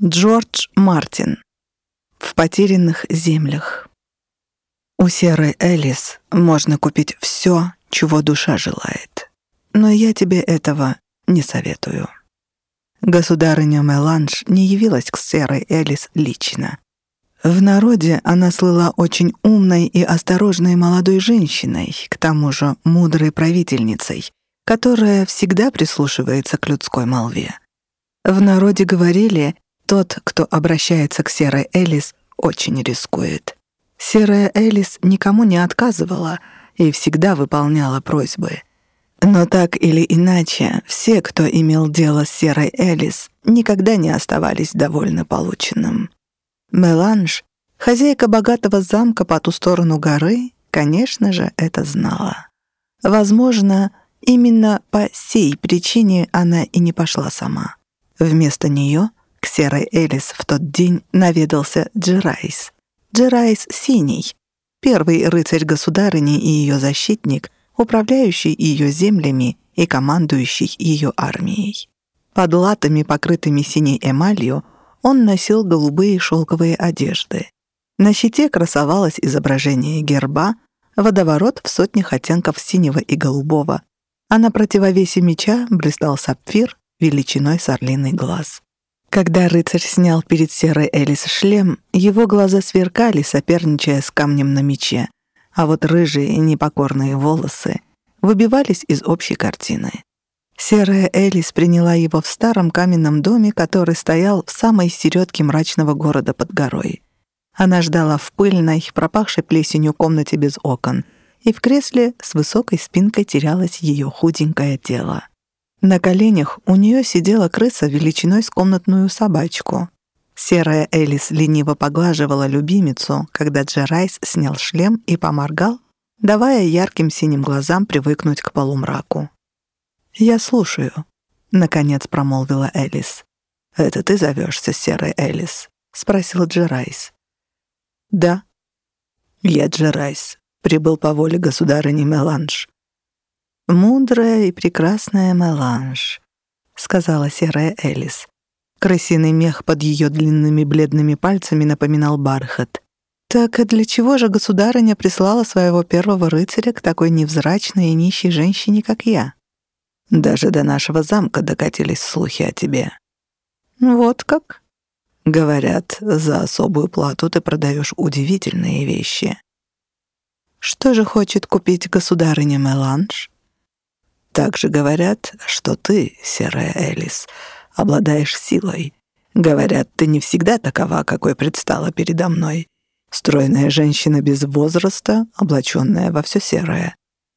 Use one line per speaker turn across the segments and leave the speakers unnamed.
Джордж Мартин. В потерянных землях. У серой Элис можно купить все, чего душа желает. Но я тебе этого не советую. Государыня Меланж не явилась к серой Элис лично. В народе она слыла очень умной и осторожной молодой женщиной, к тому же мудрой правительницей, которая всегда прислушивается к людской молве. В народе говорили, тот, кто обращается к Серой Элис, очень рискует. Серая Элис никому не отказывала и всегда выполняла просьбы. Но так или иначе, все, кто имел дело с Серой Элис, никогда не оставались довольны полученным. Меланж, хозяйка богатого замка по ту сторону горы, конечно же, это знала. Возможно, именно по сей причине она и не пошла сама. Вместо нее к серой Элис в тот день наведался Джерайс. Джерайс Синий, первый рыцарь государыни и ее защитник, управляющий ее землями и командующий ее армией. Под латами, покрытыми синей эмалью, он носил голубые шелковые одежды. На щите красовалось изображение герба, водоворот в сотнях оттенков синего и голубого, а на противовесе меча блистал сапфир величиной с орлиный глаз. Когда рыцарь снял перед серой Элис шлем, его глаза сверкали, соперничая с камнем на мече, а вот рыжие и непокорные волосы выбивались из общей картины. Серая Элис приняла его в старом каменном доме, который стоял в самой середке мрачного города под горой. Она ждала в пыльной, пропахшей плесенью комнате без окон, и в кресле с высокой спинкой терялось ее худенькое тело. На коленях у нее сидела крыса величиной с комнатную собачку. Серая Элис лениво поглаживала любимицу, когда Джерайс снял шлем и поморгал, давая ярким синим глазам привыкнуть к полумраку. «Я слушаю», — наконец промолвила Элис. «Это ты зовешься Серой Элис?» — спросил Джерайс. «Да». «Я Джерайс. Прибыл по воле государыни Меланж. «Мудрая и прекрасная Меланж», — сказала серая Элис. Крысиный мех под ее длинными бледными пальцами напоминал бархат. «Так для чего же государыня прислала своего первого рыцаря к такой невзрачной и нищей женщине, как я?» «Даже до нашего замка докатились слухи о тебе». «Вот как?» «Говорят, за особую плату ты продаешь удивительные вещи». «Что же хочет купить государыня Меланж?» Также говорят, что ты, серая Элис, обладаешь силой. Говорят, ты не всегда такова, какой предстала передо мной. Стройная женщина без возраста, облаченная во все серое.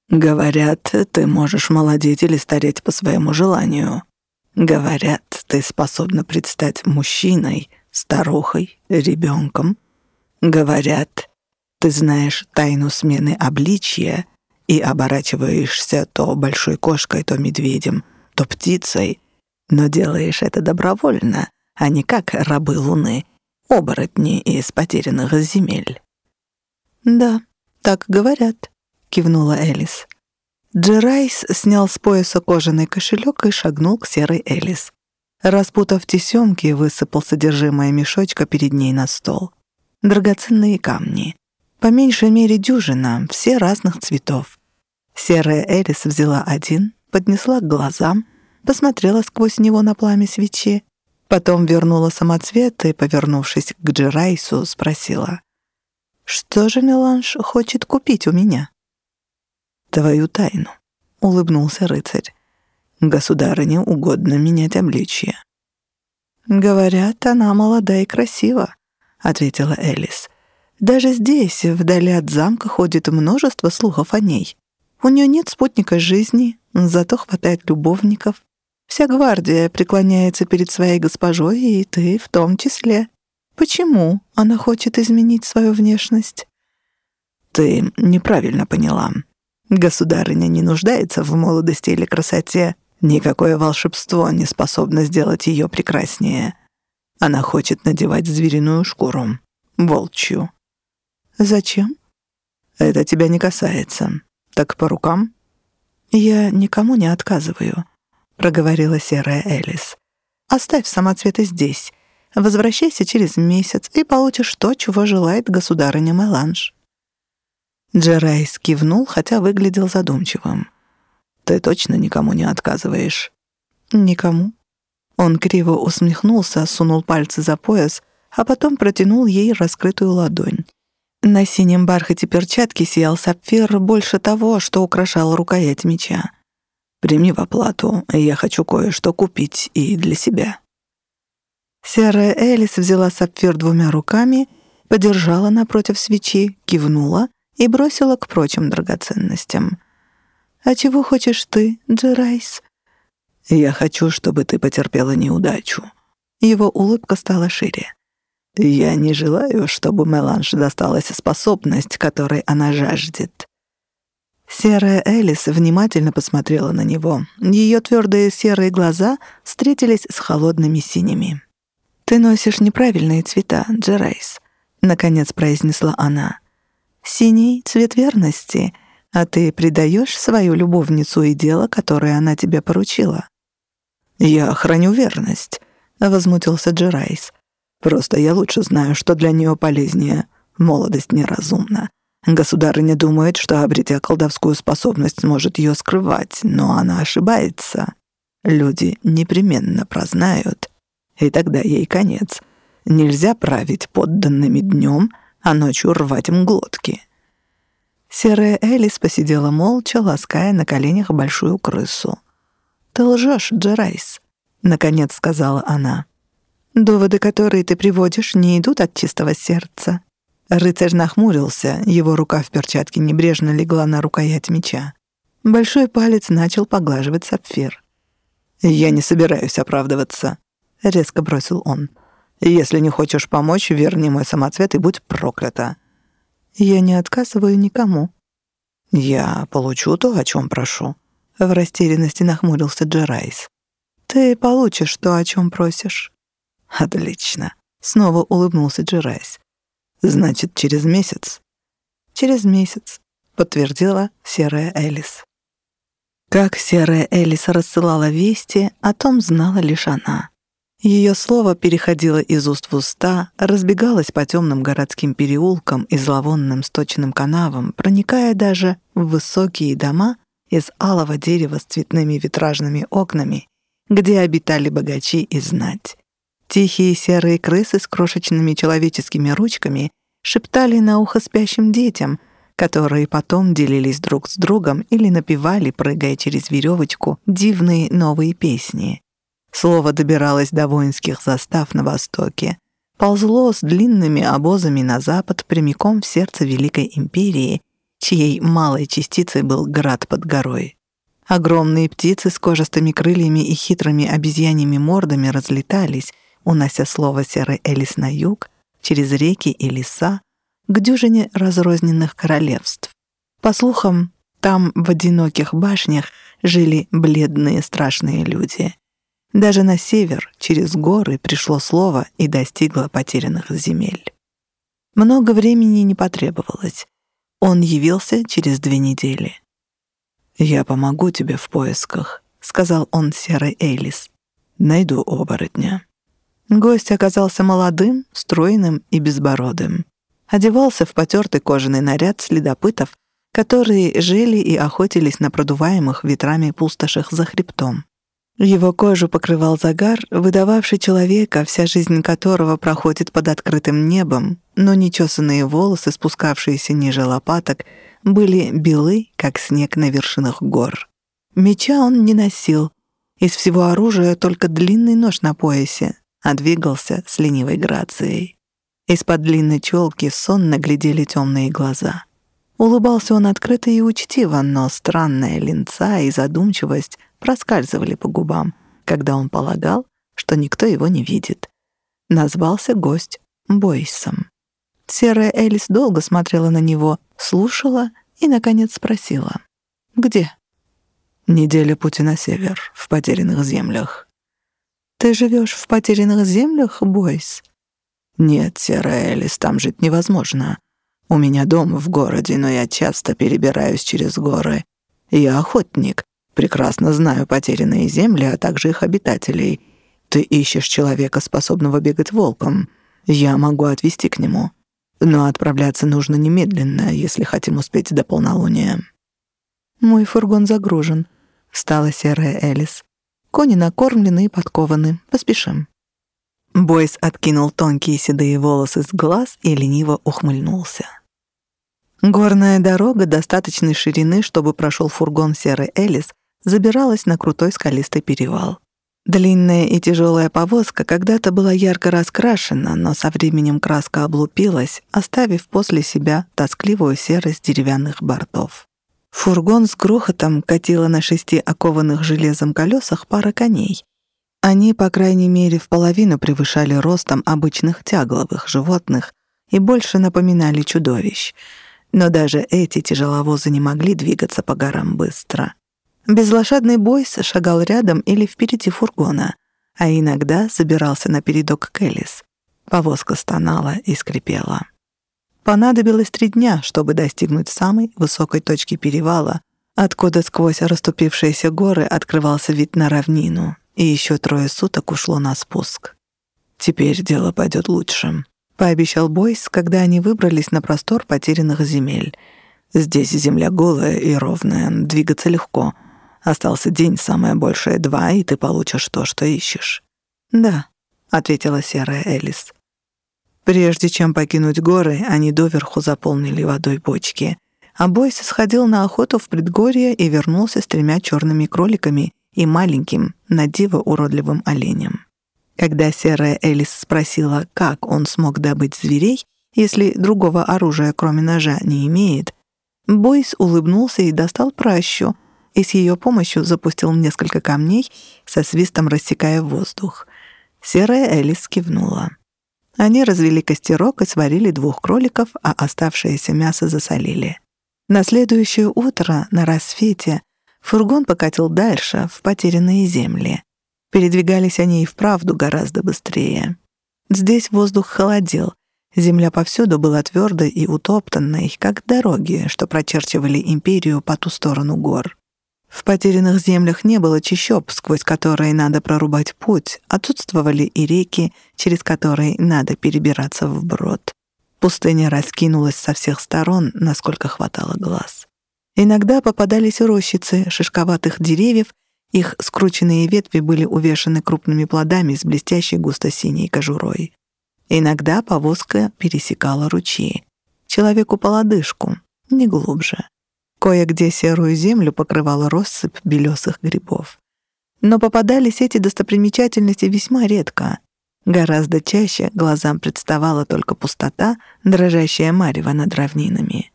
Говорят, ты можешь молодеть или стареть по своему желанию. Говорят, ты способна предстать мужчиной, старухой, ребенком. Говорят, ты знаешь тайну смены обличья и оборачиваешься то большой кошкой, то медведем, то птицей, но делаешь это добровольно, а не как рабы Луны, оборотни из потерянных земель». «Да, так говорят», — кивнула Элис. Джерайс снял с пояса кожаный кошелек и шагнул к серой Элис. Распутав тесемки, высыпал содержимое мешочка перед ней на стол. Драгоценные камни. По меньшей мере дюжина, все разных цветов. Серая Элис взяла один, поднесла к глазам, посмотрела сквозь него на пламя свечи, потом вернула самоцвет и, повернувшись к Джерайсу, спросила, «Что же Меланж хочет купить у меня?» «Твою тайну», — улыбнулся рыцарь. «Государыне угодно менять обличье». «Говорят, она молода и красива», — ответила Элис. «Даже здесь, вдали от замка, ходит множество слухов о ней. У нее нет спутника жизни, зато хватает любовников. Вся гвардия преклоняется перед своей госпожой, и ты в том числе. Почему она хочет изменить свою внешность? Ты неправильно поняла. Государыня не нуждается в молодости или красоте. Никакое волшебство не способно сделать ее прекраснее. Она хочет надевать звериную шкуру, волчью. Зачем? Это тебя не касается. «Так по рукам?» «Я никому не отказываю», — проговорила серая Элис. «Оставь самоцветы здесь. Возвращайся через месяц и получишь то, чего желает государыня Меланж». Джерайс кивнул, хотя выглядел задумчивым. «Ты точно никому не отказываешь?» «Никому». Он криво усмехнулся, сунул пальцы за пояс, а потом протянул ей раскрытую ладонь. На синем бархате перчатки сиял сапфир больше того, что украшал рукоять меча. «Прими в оплату, я хочу кое-что купить и для себя». Серая Элис взяла сапфир двумя руками, подержала напротив свечи, кивнула и бросила к прочим драгоценностям. «А чего хочешь ты, Джерайс?» «Я хочу, чтобы ты потерпела неудачу». Его улыбка стала шире. «Я не желаю, чтобы Меланж досталась способность, которой она жаждет». Серая Элис внимательно посмотрела на него. Ее твердые серые глаза встретились с холодными синими. «Ты носишь неправильные цвета, Джерайс», — наконец произнесла она. «Синий — цвет верности, а ты предаешь свою любовницу и дело, которое она тебе поручила». «Я храню верность», — возмутился Джерайс. «Просто я лучше знаю, что для нее полезнее. Молодость неразумна. Государыня думает, что, обретя колдовскую способность, сможет ее скрывать, но она ошибается. Люди непременно прознают, и тогда ей конец. Нельзя править подданными днем, а ночью рвать им глотки. Серая Элис посидела молча, лаская на коленях большую крысу. «Ты лжешь, Джерайс», — наконец сказала она. «Доводы, которые ты приводишь, не идут от чистого сердца». Рыцарь нахмурился, его рука в перчатке небрежно легла на рукоять меча. Большой палец начал поглаживать сапфир. «Я не собираюсь оправдываться», — резко бросил он. «Если не хочешь помочь, верни мой самоцвет и будь проклята». «Я не отказываю никому». «Я получу то, о чем прошу», — в растерянности нахмурился Джерайс. «Ты получишь то, о чем просишь». «Отлично», — снова улыбнулся Джерайс. «Значит, через месяц?» «Через месяц», — подтвердила серая Элис. Как серая Элис рассылала вести, о том знала лишь она. Ее слово переходило из уст в уста, разбегалось по темным городским переулкам и зловонным сточенным канавам, проникая даже в высокие дома из алого дерева с цветными витражными окнами, где обитали богачи и знать. Тихие серые крысы с крошечными человеческими ручками шептали на ухо спящим детям, которые потом делились друг с другом или напевали, прыгая через веревочку, дивные новые песни. Слово добиралось до воинских застав на востоке, ползло с длинными обозами на запад прямиком в сердце Великой Империи, чьей малой частицей был град под горой. Огромные птицы с кожистыми крыльями и хитрыми обезьяньими мордами разлетались, унося слово серый Элис на юг, через реки и леса, к дюжине разрозненных королевств. По слухам, там в одиноких башнях жили бледные страшные люди. Даже на север, через горы, пришло слово и достигло потерянных земель. Много времени не потребовалось. Он явился через две недели. «Я помогу тебе в поисках», — сказал он серой Эйлис. «Найду оборотня». Гость оказался молодым, стройным и безбородым. Одевался в потертый кожаный наряд следопытов, которые жили и охотились на продуваемых ветрами пустошах за хребтом. Его кожу покрывал загар, выдававший человека, вся жизнь которого проходит под открытым небом, но нечесанные волосы, спускавшиеся ниже лопаток, были белы, как снег на вершинах гор. Меча он не носил. Из всего оружия только длинный нож на поясе, а двигался с ленивой грацией. Из-под длинной челки сонно глядели темные глаза. Улыбался он открыто и учтиво, но странная линца и задумчивость проскальзывали по губам, когда он полагал, что никто его не видит. Назвался гость Бойсом. Серая Элис долго смотрела на него, слушала и, наконец, спросила. «Где?» «Неделя пути на север, в потерянных землях». «Ты живешь в потерянных землях, Бойс?» «Нет, Серая Элис, там жить невозможно. У меня дом в городе, но я часто перебираюсь через горы. Я охотник, Прекрасно знаю потерянные земли, а также их обитателей. Ты ищешь человека, способного бегать волком. Я могу отвезти к нему. Но отправляться нужно немедленно, если хотим успеть до полнолуния».
«Мой фургон загружен», — встала серая Элис. «Кони накормлены и подкованы. Поспешим».
Бойс откинул тонкие седые волосы с глаз и лениво ухмыльнулся. Горная дорога достаточной ширины, чтобы прошел фургон серый Элис, забиралась на крутой скалистый перевал. Длинная и тяжелая повозка когда-то была ярко раскрашена, но со временем краска облупилась, оставив после себя тоскливую серость деревянных бортов. Фургон с грохотом катила на шести окованных железом колесах пара коней. Они, по крайней мере, в половину превышали ростом обычных тягловых животных и больше напоминали чудовищ. Но даже эти тяжеловозы не могли двигаться по горам быстро. Безлошадный бойс шагал рядом или впереди фургона, а иногда забирался на передок Келлис. Повозка стонала и скрипела. Понадобилось три дня, чтобы достигнуть самой высокой точки перевала, откуда сквозь расступившиеся горы открывался вид на равнину, и еще трое суток ушло на спуск. «Теперь дело пойдет лучше», — пообещал Бойс, когда они выбрались на простор потерянных земель. «Здесь земля голая и ровная, двигаться легко. Остался день, самое большее два, и ты получишь то, что ищешь». «Да», — ответила серая Элис. Прежде чем покинуть горы, они доверху заполнили водой бочки. А Бойс сходил на охоту в предгорье и вернулся с тремя черными кроликами и маленьким, на диво уродливым оленем. Когда серая Элис спросила, как он смог добыть зверей, если другого оружия, кроме ножа, не имеет, Бойс улыбнулся и достал пращу, и с ее помощью запустил несколько камней, со свистом рассекая воздух. Серая Элис кивнула. Они развели костерок и сварили двух кроликов, а оставшееся мясо засолили. На следующее утро, на рассвете, фургон покатил дальше, в потерянные земли. Передвигались они и вправду гораздо быстрее. Здесь воздух холодел, земля повсюду была твердой и утоптанной, как дороги, что прочерчивали империю по ту сторону гор. В потерянных землях не было чащоб, сквозь которые надо прорубать путь, отсутствовали и реки, через которые надо перебираться вброд. Пустыня раскинулась со всех сторон, насколько хватало глаз. Иногда попадались рощицы шишковатых деревьев, их скрученные ветви были увешаны крупными плодами с блестящей густо-синей кожурой. Иногда повозка пересекала ручьи. Человеку по лодыжку, не глубже. Кое-где серую землю покрывала россыпь белесых грибов. Но попадались эти достопримечательности весьма редко. Гораздо чаще глазам представала только пустота, дрожащая марево над равнинами.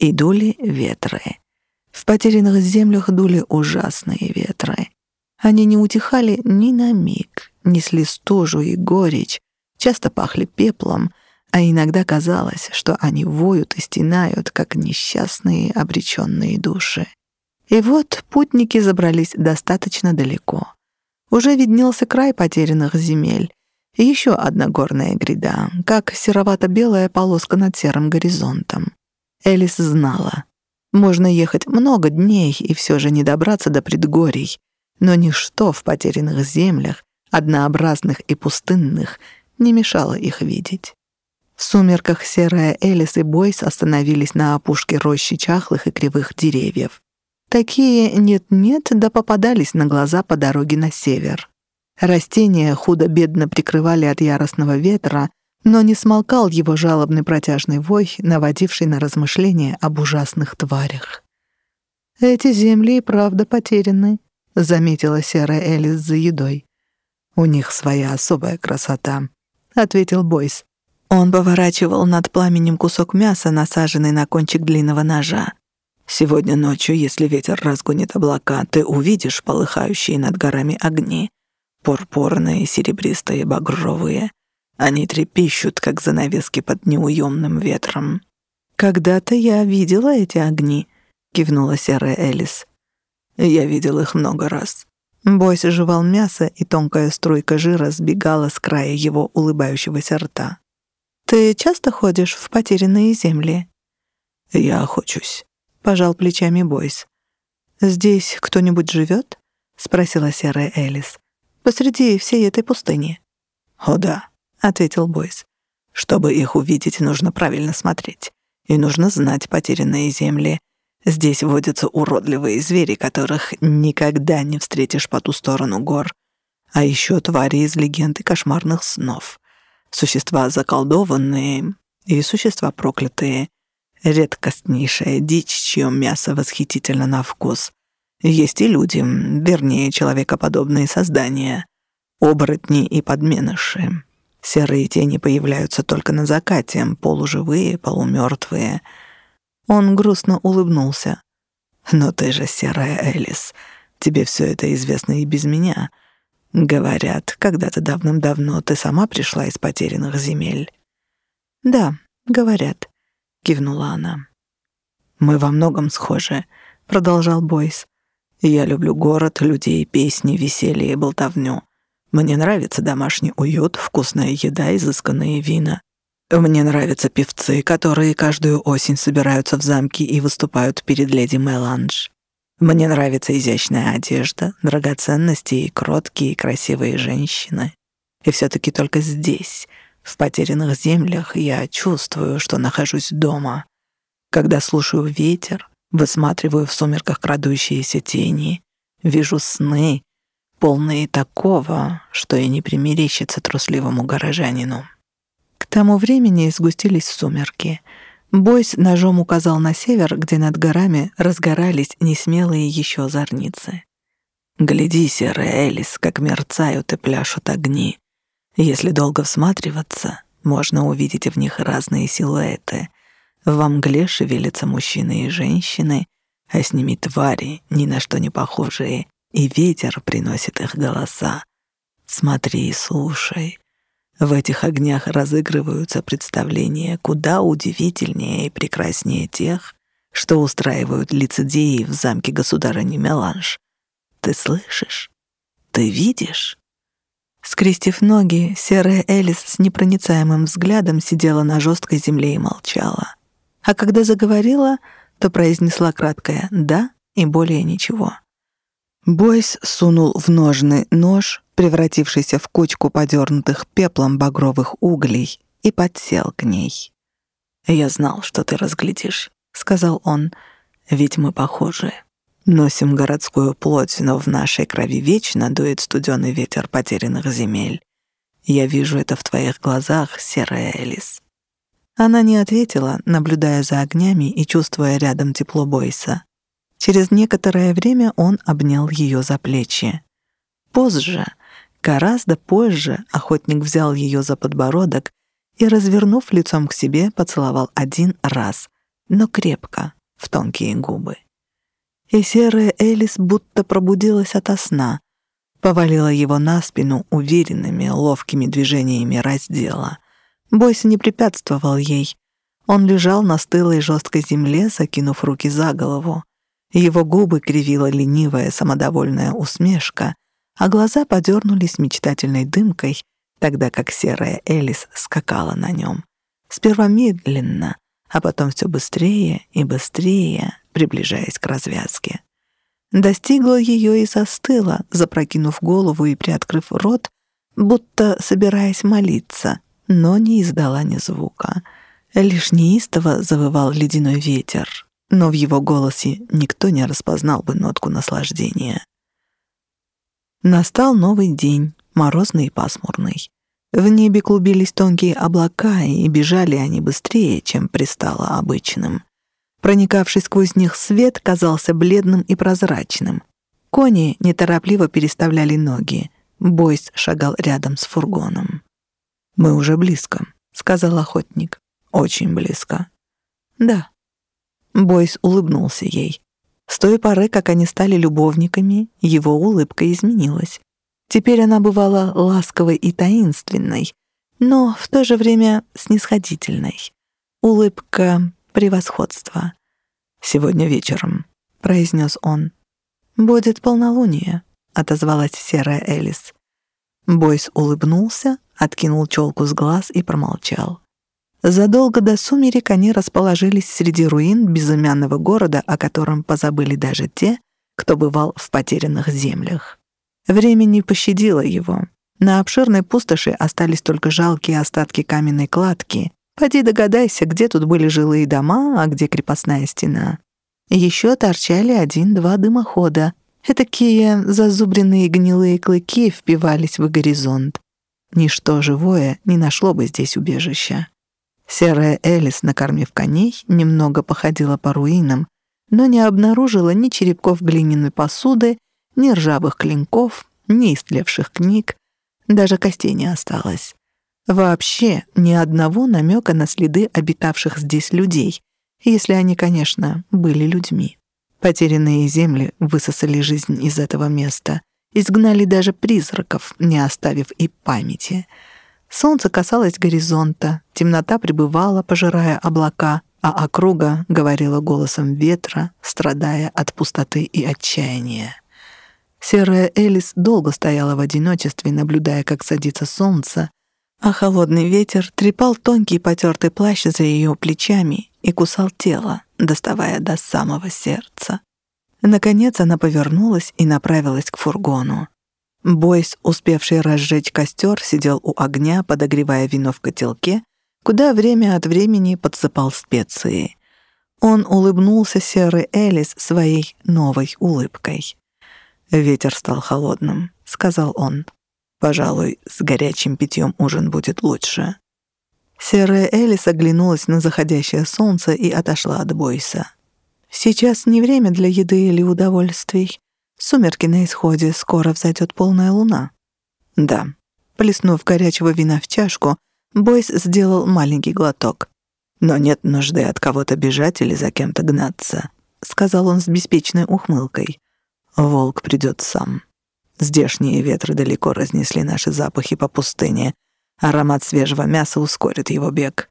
И дули ветры. В потерянных землях дули ужасные ветры. Они не утихали ни на миг, несли стужу и горечь, часто пахли пеплом — а иногда казалось, что они воют и стенают, как несчастные обреченные души. И вот путники забрались достаточно далеко. Уже виднелся край потерянных земель, и еще одна горная гряда, как серовато-белая полоска над серым горизонтом. Элис знала. Можно ехать много дней и все же не добраться до предгорий, но ничто в потерянных землях, однообразных и пустынных, не мешало их видеть. В сумерках серая Элис и Бойс остановились на опушке рощи чахлых и кривых деревьев. Такие нет-нет, да попадались на глаза по дороге на север. Растения худо-бедно прикрывали от яростного ветра, но не смолкал его жалобный протяжный вой, наводивший на размышления об ужасных тварях. «Эти земли и правда потеряны», — заметила серая Элис за едой. «У них своя особая красота», — ответил Бойс. Он поворачивал над пламенем кусок мяса, насаженный на кончик длинного ножа. «Сегодня ночью, если ветер разгонит облака, ты увидишь полыхающие над горами огни. Пурпурные, серебристые, багровые. Они трепещут, как занавески под неуемным ветром». «Когда-то я видела эти огни», — кивнула серая Элис. «Я видел их много раз». Бойс жевал мясо, и тонкая струйка жира сбегала с края его улыбающегося рта. «Ты часто ходишь в потерянные земли?» «Я охочусь», — пожал плечами Бойс. «Здесь кто-нибудь живет?» — спросила серая Элис.
посреди всей этой пустыни».
«О да», — ответил Бойс. «Чтобы их увидеть, нужно правильно смотреть. И нужно знать потерянные земли. Здесь водятся уродливые звери, которых никогда не встретишь по ту сторону гор. А еще твари из легенд и кошмарных снов. Существа заколдованные и существа проклятые. Редкостнейшая дичь, чье мясо восхитительно на вкус. Есть и люди, вернее, человекоподобные создания. Оборотни и подменыши. Серые тени появляются только на закате, полуживые, полумертвые. Он грустно улыбнулся. «Но ты же серая Элис. Тебе все это известно и без меня. Говорят, когда-то давным-давно ты сама пришла из потерянных земель».
«Да, говорят», — кивнула она.
«Мы во многом схожи», — продолжал Бойс. «Я люблю город, людей, песни, веселье и болтовню. Мне нравится домашний уют, вкусная еда, изысканные вина. Мне нравятся певцы, которые каждую осень собираются в замке и выступают перед леди Меланж. Мне нравится изящная одежда, драгоценности и кроткие красивые женщины. И все-таки только здесь, в потерянных землях, я чувствую, что нахожусь дома. Когда слушаю ветер, высматриваю в сумерках крадущиеся тени, вижу сны, полные такого, что и не примерещится трусливому горожанину.
К тому времени сгустились сумерки. Бойс ножом указал на север, где над горами разгорались несмелые еще зорницы.
«Гляди, серая Элис, как мерцают и пляшут огни. Если долго всматриваться, можно увидеть в них разные силуэты. В мгле шевелятся мужчины и женщины, а с ними твари, ни на что не похожие, и ветер приносит их голоса. Смотри и слушай. В этих огнях разыгрываются представления куда удивительнее и прекраснее тех, что устраивают лицедеи в замке государыни Меланж. Ты слышишь? Ты видишь?
Скрестив ноги, серая Элис с непроницаемым взглядом сидела на жесткой земле и молчала. А когда заговорила, то произнесла краткое «да» и более ничего. Бойс сунул в ножны нож, превратившийся в кучку подернутых пеплом багровых углей, и подсел к ней.
«Я знал, что ты разглядишь», — сказал он, — «ведь мы похожи. Носим городскую плоть, но в нашей крови вечно дует студеный ветер потерянных земель. Я вижу это в твоих глазах, серая Элис».
Она не ответила, наблюдая за огнями и чувствуя рядом тепло Бойса. Через некоторое время он обнял ее за плечи. Позже, гораздо позже, охотник взял ее за подбородок и, развернув лицом к себе, поцеловал один раз, но крепко, в тонкие губы. И серая Элис будто пробудилась ото сна, повалила его на спину уверенными, ловкими движениями раздела. Бойс не препятствовал ей. Он лежал на стылой жесткой земле, закинув руки за голову. Его губы кривила ленивая самодовольная усмешка, а глаза подернулись мечтательной дымкой, тогда как серая Элис скакала на нем. Сперва медленно, а потом все быстрее и быстрее, приближаясь к развязке. Достигла ее и застыла, запрокинув голову и приоткрыв рот, будто собираясь молиться, но не издала ни звука. Лишь неистово завывал ледяной ветер но в его голосе никто не распознал бы нотку наслаждения. Настал новый день, морозный и пасмурный. В небе клубились тонкие облака, и бежали они быстрее, чем пристало обычным. Проникавший сквозь них свет казался бледным и прозрачным. Кони неторопливо переставляли ноги. Бойс шагал рядом с фургоном.
«Мы уже близко», — сказал охотник. «Очень близко».
«Да», Бойс улыбнулся ей. С той поры, как они стали любовниками, его улыбка изменилась. Теперь она бывала ласковой и таинственной, но в то же время снисходительной. Улыбка превосходства.
«Сегодня вечером», — произнес он.
«Будет полнолуние», — отозвалась серая Элис. Бойс улыбнулся, откинул челку с глаз и промолчал. Задолго до сумерек они расположились среди руин безымянного города, о котором позабыли даже те, кто бывал в потерянных землях. Время не пощадило его. На обширной пустоши остались только жалкие остатки каменной кладки. Поди догадайся, где тут были жилые дома, а где крепостная стена. Еще торчали один-два дымохода. Этакие зазубренные гнилые клыки впивались в горизонт. Ничто живое не нашло бы здесь убежища. Серая Элис, накормив коней, немного походила по руинам, но не обнаружила ни черепков глиняной посуды, ни ржавых клинков, ни истлевших книг, даже костей не осталось. Вообще ни одного намека на следы обитавших здесь людей, если они, конечно, были людьми. Потерянные земли высосали жизнь из этого места, изгнали даже призраков, не оставив и памяти. Солнце касалось горизонта, темнота пребывала, пожирая облака, а округа говорила голосом ветра, страдая от пустоты и отчаяния. Серая Элис долго стояла в одиночестве, наблюдая, как садится солнце, а холодный ветер трепал тонкий потертый плащ за ее плечами и кусал тело, доставая до самого сердца. Наконец она повернулась и направилась к фургону. Бойс, успевший разжечь костер, сидел у огня, подогревая вино в котелке, куда время от времени подсыпал специи. Он улыбнулся серой Элис своей новой улыбкой. «Ветер стал холодным», — сказал он. «Пожалуй, с горячим питьем ужин будет лучше». Серая Элис оглянулась на заходящее солнце и отошла от Бойса. «Сейчас не время для еды или удовольствий. Сумерки на исходе, скоро взойдет полная луна». «Да». Плеснув горячего вина в чашку, Бойс сделал маленький глоток. «Но нет нужды от кого-то бежать или за кем-то гнаться», — сказал он с беспечной ухмылкой. Волк придет сам. Здешние ветры далеко разнесли наши запахи по пустыне. Аромат свежего мяса ускорит его бег.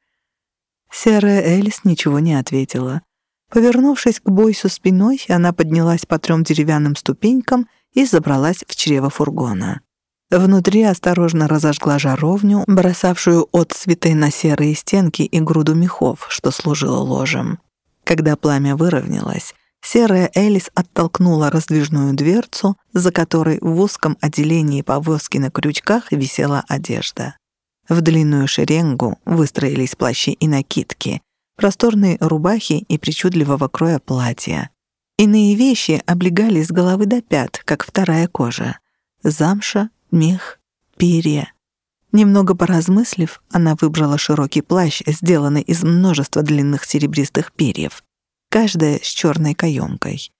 Серая Элис ничего не ответила. Повернувшись к Бойсу спиной, она поднялась по трем деревянным ступенькам и забралась в чрево фургона. Внутри осторожно разожгла жаровню, бросавшую от цветы на серые стенки и груду мехов, что служило ложем. Когда пламя выровнялось, Серая Элис оттолкнула раздвижную дверцу, за которой в узком отделении повозки на крючках висела одежда. В длинную шеренгу выстроились плащи и накидки, просторные рубахи и причудливого кроя платья. Иные вещи облегали с головы до пят, как вторая кожа. Замша, мех, перья. Немного поразмыслив, она выбрала широкий плащ, сделанный из множества длинных серебристых перьев каждая с черной каемкой.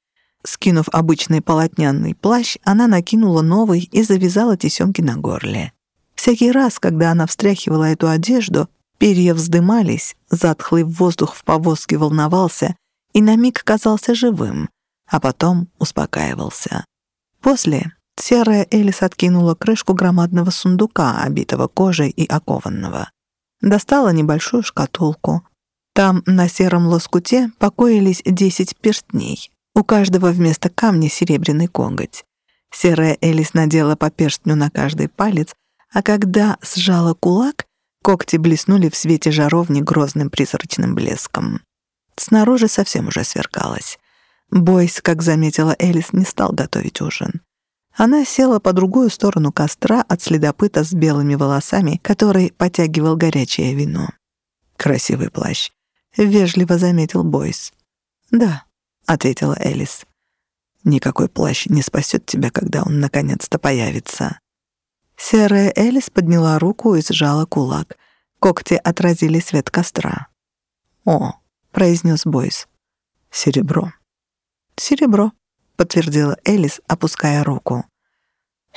Скинув обычный полотняный плащ, она накинула новый и завязала тесемки на горле. Всякий раз, когда она встряхивала эту одежду, перья вздымались, затхлый воздух в повозке волновался и на миг казался живым, а потом успокаивался. После серая Элис откинула крышку громадного сундука, обитого кожей и окованного. Достала небольшую шкатулку, там на сером лоскуте покоились десять перстней. У каждого вместо камня серебряный коготь. Серая Элис надела по перстню на каждый палец, а когда сжала кулак, когти блеснули в свете жаровни грозным призрачным блеском. Снаружи совсем уже сверкалось. Бойс, как заметила Элис, не стал готовить ужин. Она села по другую сторону костра от следопыта с белыми волосами, который потягивал горячее вино. Красивый плащ. — вежливо заметил Бойс. «Да», — ответила Элис. «Никакой плащ не спасет тебя, когда он наконец-то появится». Серая Элис подняла руку и сжала кулак. Когти отразили свет костра. «О», — произнес Бойс. «Серебро». «Серебро», — подтвердила Элис, опуская руку.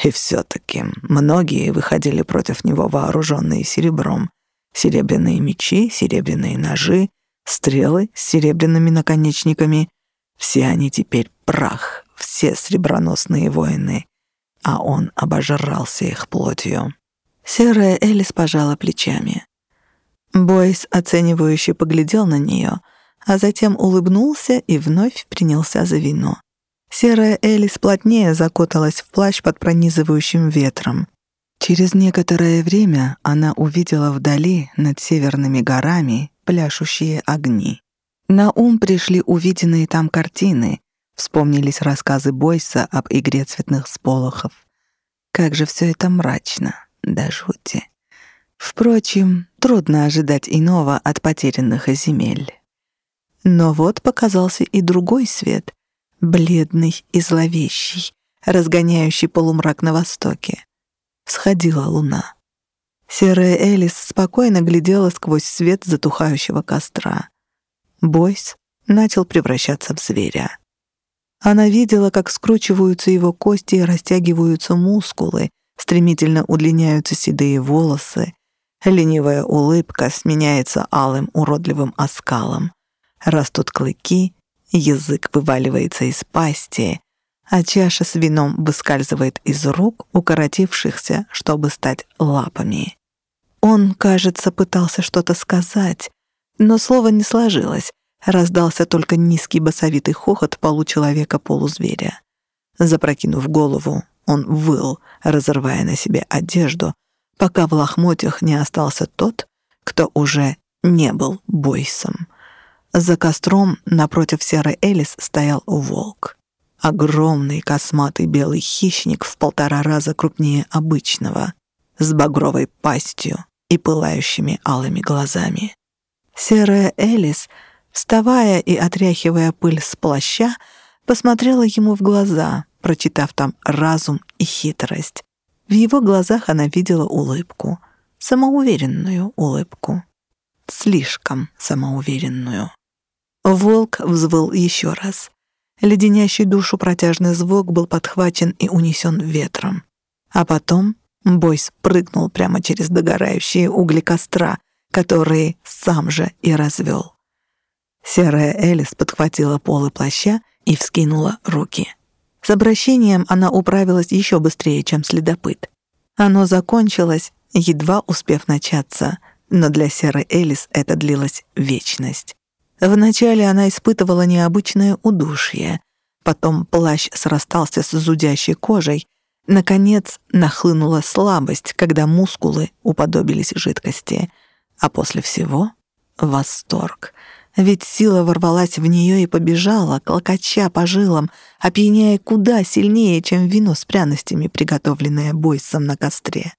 И все-таки многие выходили против него вооруженные серебром. Серебряные мечи, серебряные ножи, стрелы с серебряными наконечниками. Все они теперь прах, все среброносные воины. А он обожрался их плотью. Серая Элис пожала плечами. Бойс оценивающе поглядел на нее, а затем улыбнулся и вновь принялся за вино. Серая Элис плотнее закуталась в плащ под пронизывающим ветром. Через некоторое время она увидела вдали над северными горами пляшущие огни. На ум пришли увиденные там картины, вспомнились рассказы Бойса об игре цветных сполохов.
Как же все это мрачно, да жути. Впрочем, трудно ожидать иного от потерянных земель. Но вот показался и другой свет, бледный и зловещий, разгоняющий полумрак на востоке. Сходила луна. Серая Элис спокойно глядела сквозь свет затухающего костра. Бойс начал превращаться в зверя. Она видела, как скручиваются его кости и растягиваются мускулы, стремительно удлиняются седые волосы, ленивая улыбка сменяется алым уродливым оскалом, растут клыки, язык вываливается из пасти, а чаша с вином выскальзывает из рук, укоротившихся, чтобы стать лапами. Он, кажется, пытался что-то сказать, но слово не сложилось, раздался только низкий басовитый хохот получеловека-полузверя. Запрокинув голову, он выл, разрывая на себе одежду, пока в лохмотьях не остался тот, кто уже не был бойсом. За костром напротив серой Элис стоял волк. Огромный косматый белый хищник в полтора раза крупнее обычного, с багровой пастью и пылающими алыми глазами. Серая Элис, вставая и отряхивая пыль с плаща, посмотрела ему в глаза, прочитав там разум и хитрость. В его глазах она видела улыбку, самоуверенную улыбку. Слишком самоуверенную. Волк взвыл еще раз. Леденящий душу протяжный звук был подхвачен и унесен ветром. А потом Бойс прыгнул прямо через догорающие угли костра, которые сам же и развел. Серая Элис подхватила полы плаща и вскинула руки. С обращением она управилась еще быстрее, чем следопыт. Оно закончилось, едва успев начаться, но для серой Элис это длилась вечность. Вначале она испытывала необычное удушье, потом плащ срастался с зудящей кожей, наконец нахлынула слабость, когда мускулы уподобились жидкости, а после всего — восторг. Ведь сила ворвалась в нее и побежала, клокоча по жилам, опьяняя куда сильнее, чем вино с пряностями, приготовленное бойсом на костре.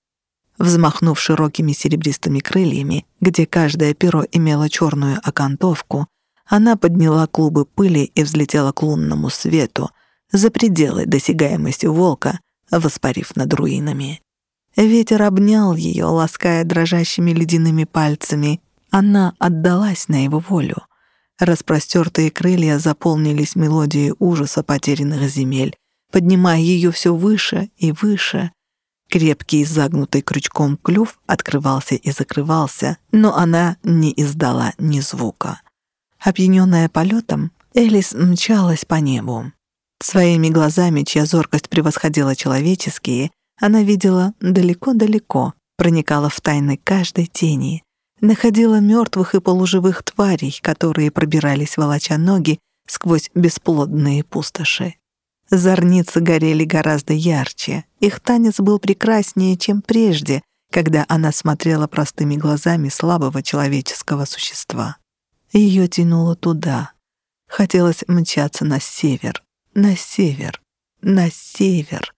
Взмахнув широкими серебристыми крыльями, где каждое перо имело черную окантовку, она подняла клубы пыли и взлетела к лунному свету, за пределы досягаемости волка, воспарив над руинами. Ветер обнял ее, лаская дрожащими ледяными пальцами. Она отдалась на его волю. Распростертые крылья заполнились мелодией ужаса потерянных земель, поднимая ее все выше и выше, Крепкий, загнутый крючком клюв открывался и закрывался, но она не издала ни звука. Опьяненная полетом, Элис мчалась по небу. Своими глазами, чья зоркость превосходила человеческие, она видела далеко-далеко, проникала в тайны каждой тени, находила мертвых и полуживых тварей, которые пробирались, волоча ноги, сквозь бесплодные пустоши. Зорницы горели гораздо ярче. Их танец был прекраснее, чем прежде, когда она смотрела простыми глазами слабого человеческого существа. Ее тянуло туда. Хотелось мчаться на север, на север, на север,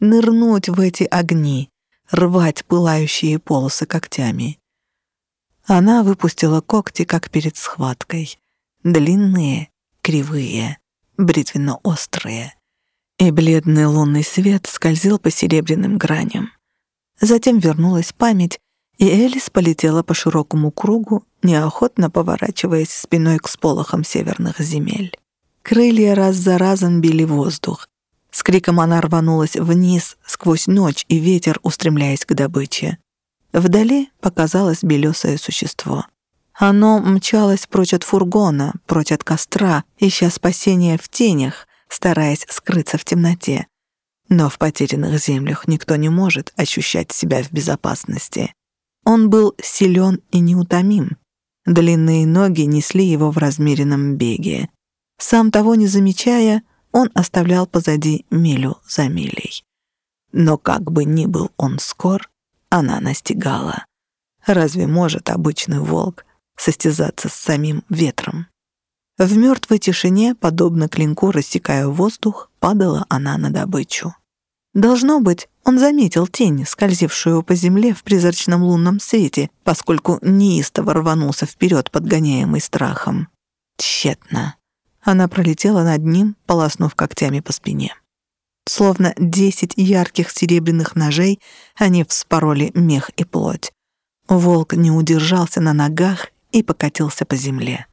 нырнуть в эти огни, рвать пылающие полосы когтями. Она выпустила когти, как перед схваткой. Длинные, кривые, бритвенно-острые и бледный лунный свет скользил по серебряным граням. Затем вернулась память, и Элис полетела по широкому кругу, неохотно поворачиваясь спиной к сполохам северных земель. Крылья раз за разом били воздух. С криком она рванулась вниз, сквозь ночь и ветер, устремляясь к добыче. Вдали показалось белесое существо. Оно мчалось прочь от фургона, прочь от костра, ища спасения в тенях, стараясь скрыться в темноте. Но в потерянных землях никто не может ощущать себя в безопасности. Он был силен и неутомим. Длинные ноги несли его в размеренном беге. Сам того не замечая, он оставлял позади милю за милей. Но как бы ни был он скор, она настигала. Разве может обычный волк состязаться с самим ветром? В мертвой тишине, подобно клинку рассекая воздух, падала она на добычу.
Должно быть, он заметил тень, скользившую по земле в призрачном лунном свете, поскольку неистово рванулся вперед, подгоняемый страхом. Тщетно. Она пролетела над ним, полоснув когтями по спине. Словно десять ярких серебряных ножей, они вспороли мех и плоть. Волк не удержался на ногах и покатился по земле.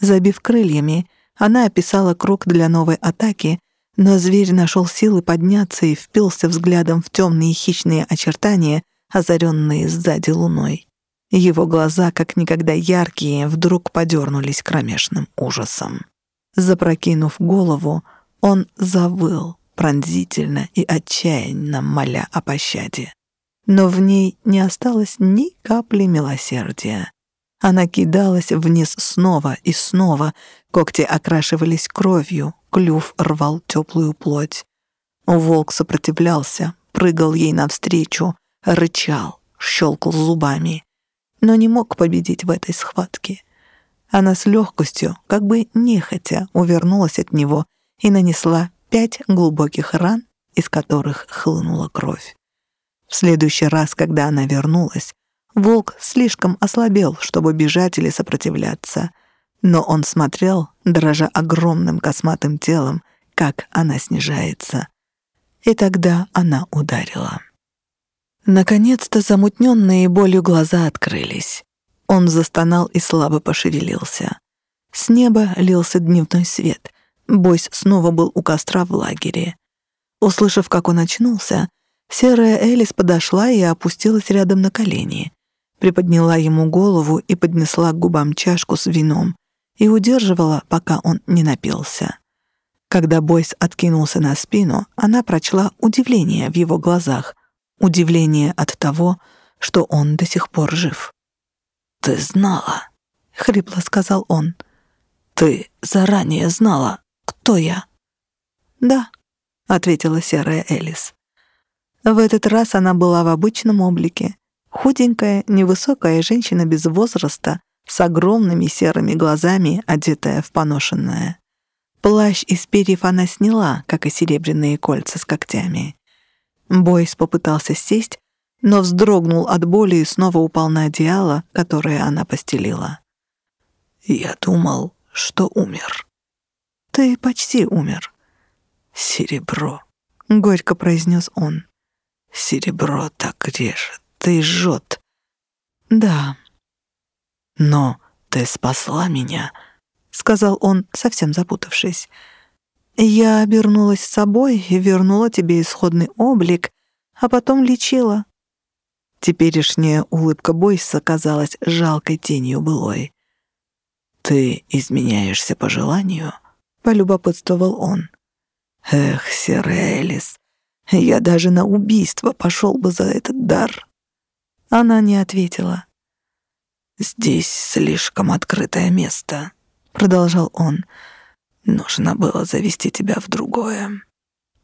Забив крыльями, она описала круг для новой атаки, но зверь нашел силы подняться и впился взглядом в темные хищные очертания, озаренные сзади луной. Его глаза, как никогда яркие, вдруг подернулись кромешным ужасом. Запрокинув голову, он завыл, пронзительно и отчаянно моля о пощаде. Но в ней не осталось ни капли милосердия. Она кидалась вниз снова и снова, когти окрашивались кровью, клюв рвал теплую плоть. Волк сопротивлялся, прыгал ей навстречу, рычал, щелкал зубами, но не мог победить в этой схватке. Она с легкостью, как бы нехотя, увернулась от него и нанесла пять глубоких ран, из которых хлынула кровь. В следующий раз, когда она вернулась, волк слишком ослабел, чтобы бежать или сопротивляться. Но он смотрел, дрожа огромным косматым телом, как она снижается. И тогда она ударила. Наконец-то замутненные болью глаза открылись. Он застонал и слабо пошевелился. С неба лился дневной свет. Бойс снова был у костра в лагере. Услышав, как он очнулся, серая Элис подошла и опустилась рядом на колени. Приподняла ему голову и поднесла к губам чашку с вином и удерживала, пока он не напился. Когда Бойс откинулся на спину, она прочла удивление в его глазах, удивление от того, что он до сих пор жив. «Ты знала», — хрипло сказал он. «Ты заранее знала, кто я?» «Да», — ответила серая Элис. В этот раз она была в обычном облике. Худенькая, невысокая женщина без возраста, с огромными серыми глазами, одетая в поношенное. Плащ из перьев она сняла, как и серебряные кольца с когтями. Бойс попытался сесть, но вздрогнул от боли и снова упал на одеяло, которое она постелила. «Я думал, что умер». «Ты почти умер». «Серебро», — горько произнес он. «Серебро так режет и жжет». «Да». «Но ты спасла меня», — сказал он, совсем запутавшись. «Я обернулась с собой и вернула тебе исходный облик, а потом лечила. Теперешняя улыбка Бойса казалась жалкой тенью былой. «Ты изменяешься по желанию?» — полюбопытствовал он. «Эх, Сирелис, я даже на убийство пошел бы за этот дар». Она не ответила. «Здесь слишком открытое место», — продолжал он. «Нужно было завести тебя в другое.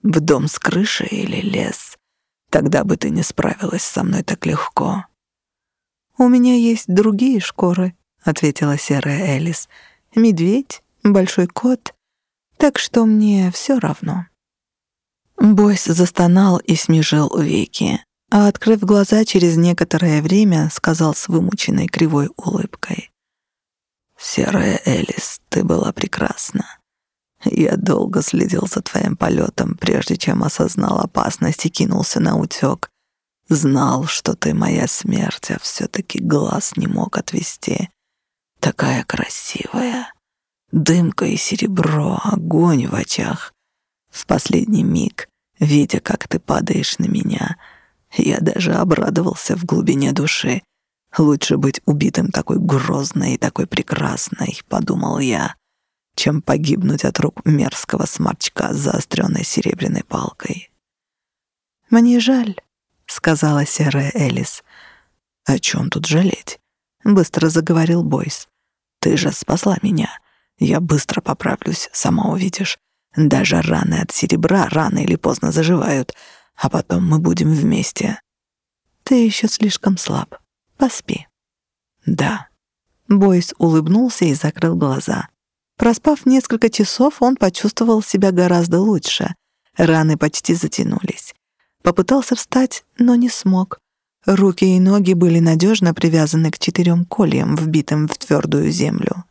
В дом с крышей или лес. Тогда бы ты не справилась со мной так легко». «У меня есть другие шкуры», — ответила серая Элис. «Медведь, большой кот, так что мне все равно». Бойс застонал и смежил веки, а, открыв глаза через некоторое время, сказал с вымученной кривой улыбкой. «Серая Элис, ты была прекрасна. Я долго следил за твоим полетом, прежде чем осознал опасность и кинулся на утек. Знал, что ты моя смерть, а все-таки глаз не мог отвести. Такая красивая. Дымка и серебро, огонь в очах. В последний миг, видя, как ты падаешь на меня, я даже обрадовался в глубине души. Лучше быть убитым такой грозной и такой прекрасной, подумал я чем погибнуть от рук мерзкого сморчка с заостренной серебряной палкой. «Мне жаль», — сказала серая Элис. «О чем тут жалеть?» — быстро заговорил Бойс. «Ты же спасла меня. Я быстро поправлюсь, сама увидишь. Даже раны от серебра рано или поздно заживают, а потом мы будем вместе». «Ты еще слишком слаб. Поспи». «Да». Бойс улыбнулся и закрыл глаза. Проспав несколько часов, он почувствовал себя гораздо лучше. Раны почти затянулись. Попытался встать, но не смог. Руки и ноги были надежно привязаны к четырем кольям, вбитым в твердую землю.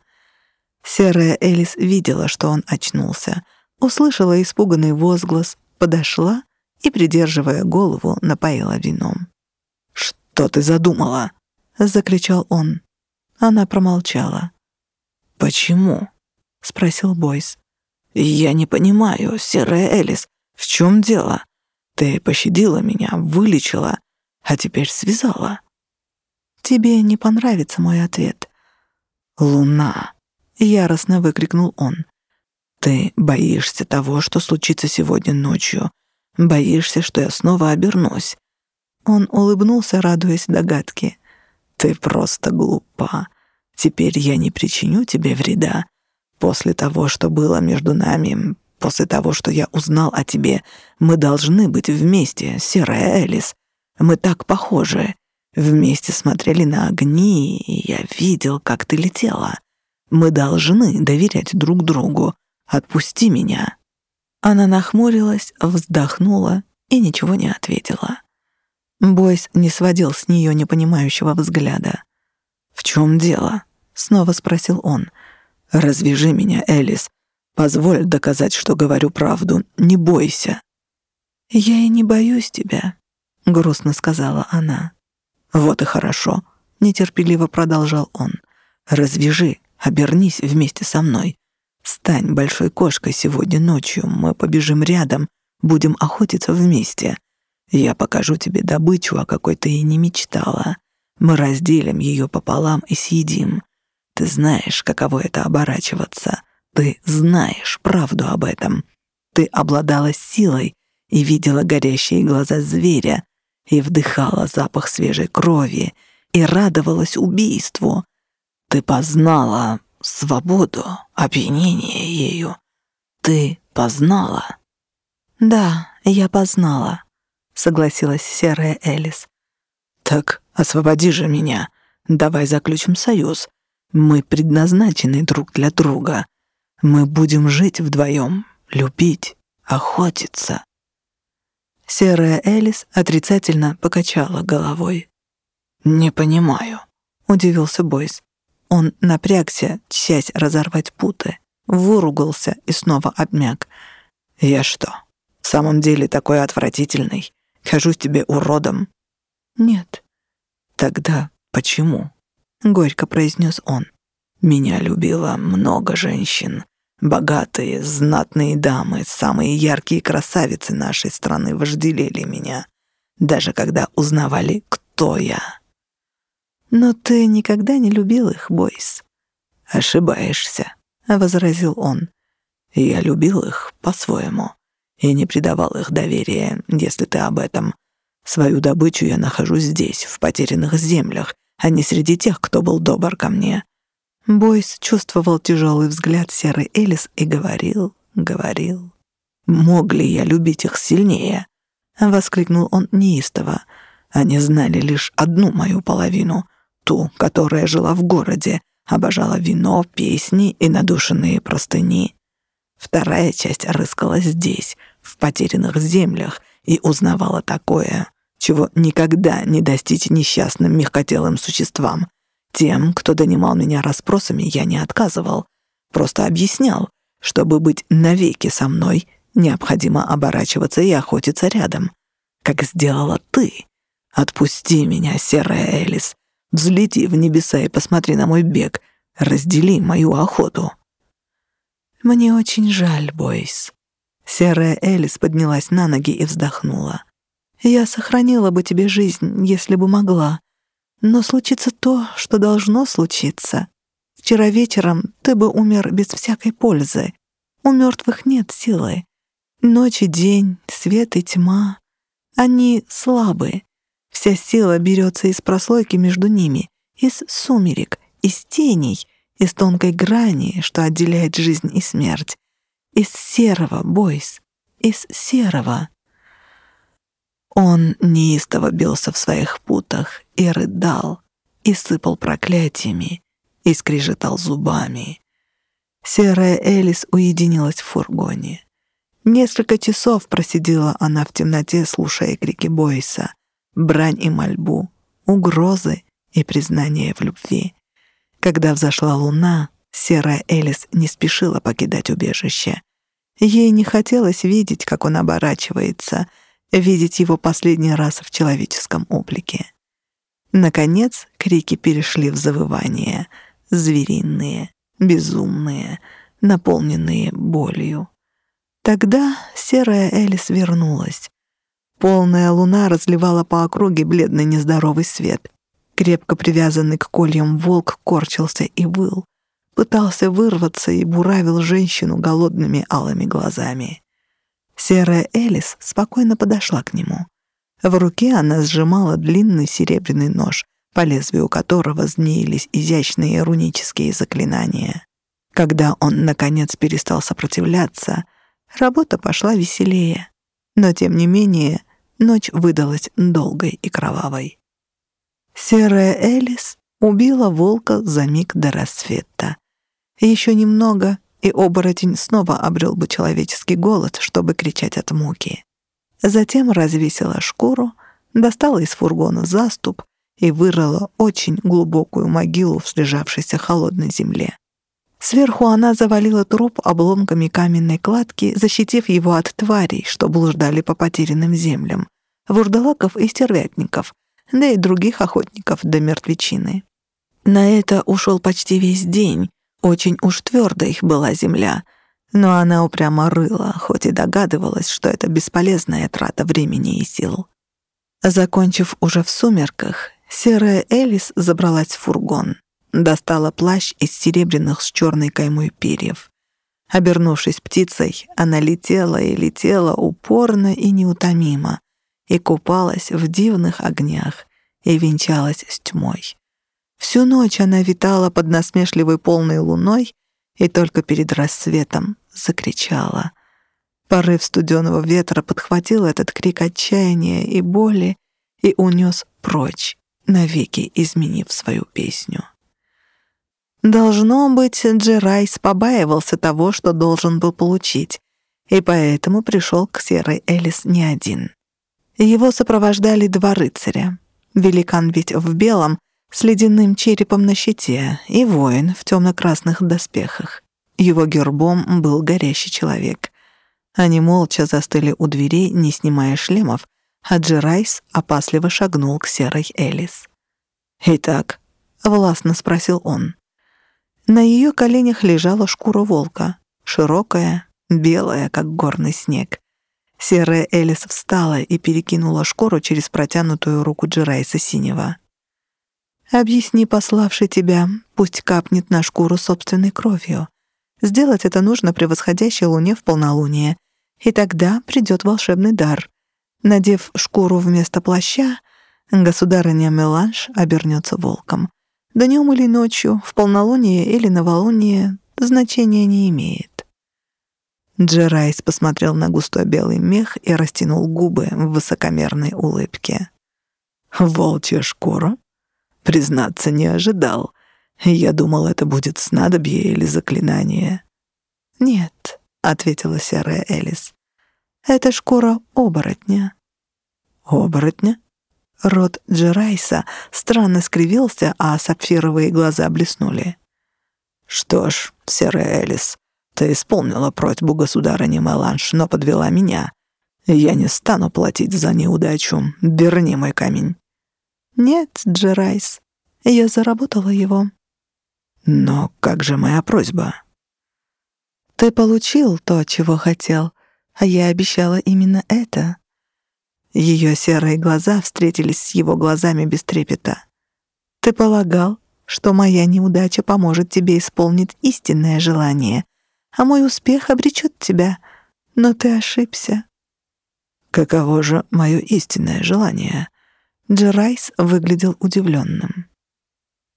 Серая Элис видела, что он очнулся, услышала испуганный возглас, подошла и, придерживая голову, напоила вином.
«Что ты задумала?»
— закричал он. Она промолчала.
«Почему?» — спросил Бойс. «Я не понимаю, серая Элис, в чем дело? Ты пощадила меня, вылечила, а теперь связала».
«Тебе не понравится мой ответ».
«Луна!» — яростно выкрикнул он. «Ты боишься того, что случится сегодня ночью. Боишься, что я снова обернусь».
Он улыбнулся, радуясь догадке.
«Ты просто глупа. Теперь я не причиню тебе вреда. После того, что было между нами, после того, что я узнал о тебе, мы должны быть вместе, серая Элис. Мы так похожи. Вместе смотрели на огни, и я видел, как ты летела. Мы должны доверять друг другу. Отпусти меня».
Она нахмурилась, вздохнула и ничего не ответила. Бойс не сводил с нее непонимающего взгляда.
«В чем дело?» — снова спросил он. «Развяжи меня, Элис. Позволь доказать, что говорю правду. Не бойся».
«Я и не боюсь тебя», — грустно сказала она.
«Вот и хорошо», — нетерпеливо продолжал он. «Развяжи, обернись вместе со мной. Стань большой кошкой сегодня ночью, мы побежим рядом, будем охотиться вместе. Я покажу тебе добычу, о какой ты и не мечтала. Мы разделим ее пополам и съедим. Ты знаешь, каково это оборачиваться. Ты знаешь правду об этом. Ты обладала силой и видела горящие глаза зверя, и вдыхала запах свежей крови, и радовалась убийству. Ты познала свободу, опьянение ею. Ты познала.
Да, я познала, согласилась серая Элис.
Так освободи же меня. Давай заключим союз. Мы предназначены друг для друга. Мы будем жить вдвоем, любить, охотиться.
Серая Элис отрицательно покачала головой.
«Не понимаю», — удивился Бойс.
Он напрягся, часть разорвать путы, выругался и снова обмяк.
«Я что, в самом деле такой отвратительный? Кажусь тебе уродом?»
«Нет».
«Тогда почему?»
— горько произнес он.
«Меня любило много женщин. Богатые, знатные дамы, самые яркие красавицы нашей страны вожделели меня, даже когда узнавали, кто я».
«Но ты никогда не любил их, Бойс».
«Ошибаешься», —
возразил он.
«Я любил их по-своему и не придавал их доверия, если ты об этом. Свою добычу я нахожу здесь, в потерянных землях, а не среди тех, кто был добр ко мне».
Бойс чувствовал тяжелый взгляд серой Элис и говорил, говорил.
«Мог ли я любить их сильнее?» — воскликнул он неистово. «Они знали лишь одну мою половину, ту, которая жила в городе, обожала вино, песни и надушенные простыни. Вторая часть рыскала здесь, в потерянных землях, и узнавала такое, чего никогда не достичь несчастным мягкотелым существам. Тем, кто донимал меня расспросами, я не отказывал, просто объяснял, чтобы быть навеки со мной, необходимо оборачиваться и охотиться рядом, как сделала ты. Отпусти меня, серая Элис, взлети в небеса и посмотри на мой бег, раздели мою охоту.
Мне очень жаль, Бойс. Серая Элис поднялась на ноги и вздохнула. Я сохранила бы тебе жизнь, если бы могла. Но случится то, что должно случиться. Вчера вечером ты бы умер без всякой пользы. У мертвых нет силы. Ночь и день, свет и тьма. Они слабы. Вся сила берется из прослойки между ними, из сумерек, из теней, из тонкой грани, что отделяет жизнь и смерть. Из серого, Бойс, из серого. Он неистово бился в своих путах и рыдал, и сыпал проклятиями, и скрежетал зубами. Серая Элис уединилась в фургоне. Несколько часов просидела она в темноте, слушая крики Бойса, брань и мольбу, угрозы и признание в любви. Когда взошла луна, серая Элис не спешила покидать убежище. Ей не хотелось видеть, как он оборачивается, видеть его последний раз в человеческом облике. Наконец крики перешли в завывание, звериные, безумные, наполненные болью. Тогда серая Элис вернулась. Полная луна разливала по округе бледный нездоровый свет. Крепко привязанный к кольям волк корчился и выл. Пытался вырваться и буравил женщину голодными алыми глазами. Серая Элис спокойно подошла к нему. В руке она сжимала длинный серебряный нож, по лезвию которого змеились изящные рунические заклинания. Когда он, наконец, перестал сопротивляться, работа пошла веселее. Но, тем не менее, ночь выдалась долгой и кровавой. Серая Элис убила волка за миг до рассвета. Еще немного, и оборотень снова обрел бы человеческий голод, чтобы кричать от муки. Затем развесила шкуру, достала из фургона заступ и вырыла очень глубокую могилу в слежавшейся холодной земле. Сверху она завалила труп обломками каменной кладки, защитив его от тварей, что блуждали по потерянным землям, вурдалаков и стервятников, да и других охотников до мертвечины. На это ушел почти весь день, очень уж твердо их была земля, но она упрямо рыла, хоть и догадывалась, что это бесполезная трата времени и сил. Закончив уже в сумерках, серая Элис забралась в фургон, достала плащ из серебряных с черной каймой перьев. Обернувшись птицей, она летела и летела упорно и неутомимо, и купалась в дивных огнях, и венчалась с тьмой. Всю ночь она витала под насмешливой полной луной и только перед рассветом закричала. Порыв студеного ветра подхватил этот крик отчаяния и боли и унес прочь, навеки изменив свою песню. Должно быть, Джерайс побаивался того, что должен был получить, и поэтому пришел к Серой Элис не один. Его сопровождали два рыцаря. Великан ведь в белом, с ледяным черепом на щите, и воин в темно-красных доспехах. Его гербом был горящий человек. Они молча застыли у дверей, не снимая шлемов, а Джерайс опасливо шагнул к серой Элис. «Итак», — властно спросил он. На ее коленях лежала шкура волка, широкая, белая, как горный снег. Серая Элис встала и перекинула шкуру через протянутую руку Джерайса Синего. «Объясни пославший тебя, пусть капнет на шкуру собственной кровью. Сделать это нужно при восходящей луне в полнолуние, и тогда придет волшебный дар. Надев шкуру вместо плаща, государыня Меланж обернется волком. Днем или ночью, в полнолуние или новолуние, значения не имеет. Джерайс посмотрел на густой белый мех и растянул губы в высокомерной улыбке. «Волчья шкура? Признаться, не ожидал. Я думал, это будет снадобье или заклинание». «Нет», — ответила серая Элис. «Это шкура оборотня». «Оборотня?» Рот Джерайса странно скривился, а сапфировые глаза блеснули. «Что ж, серая Элис, ты исполнила просьбу государыни Меланж, но подвела меня. Я не стану платить за неудачу. Верни мой камень». «Нет, Джерайс, я заработала его». «Но как же моя просьба?» «Ты получил то, чего хотел, а я обещала именно это». Ее серые глаза встретились с его глазами без трепета. «Ты полагал, что моя неудача поможет тебе исполнить истинное желание, а мой успех обречет тебя. Но ты ошибся». «Каково же мое истинное желание?» Джерайс выглядел удивленным.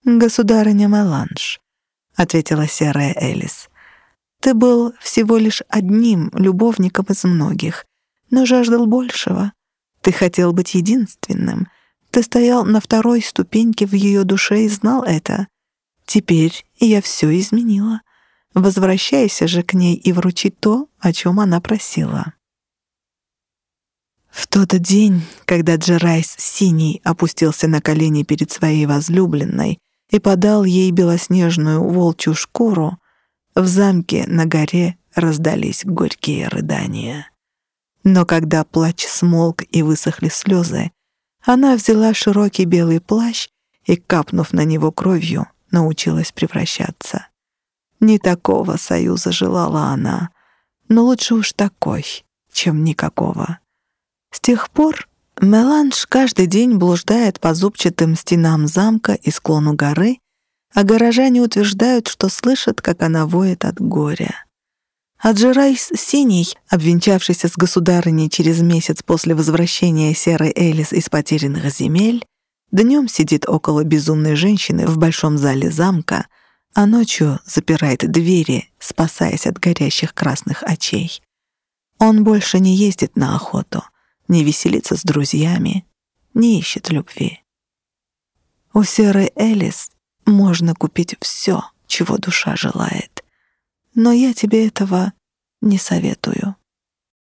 «Государыня Меланж», — ответила серая Элис. «Ты был всего лишь одним любовником из многих, но жаждал большего. Ты хотел быть единственным. Ты стоял на второй ступеньке в ее душе и знал это. Теперь я все изменила. Возвращайся же к ней и вручи то, о чем она просила. В тот день, когда Джерайс Синий опустился на колени перед своей возлюбленной и подал ей белоснежную волчью шкуру, в замке на горе раздались горькие рыдания. Но когда плач смолк и высохли слезы, она взяла широкий белый плащ и, капнув на него кровью, научилась превращаться. Не такого союза желала она, но лучше уж такой, чем никакого. С тех пор Меланж каждый день блуждает по зубчатым стенам замка и склону горы, а горожане утверждают, что слышат, как она воет от горя. А Джерайс Синий, обвенчавшийся с государыней через месяц после возвращения серой Элис из потерянных земель, днем сидит около безумной женщины в большом зале замка, а ночью запирает двери, спасаясь от горящих красных очей. Он больше не ездит на охоту, не веселится с друзьями, не ищет любви. У серой Элис можно купить все, чего душа желает. Но я тебе этого не советую.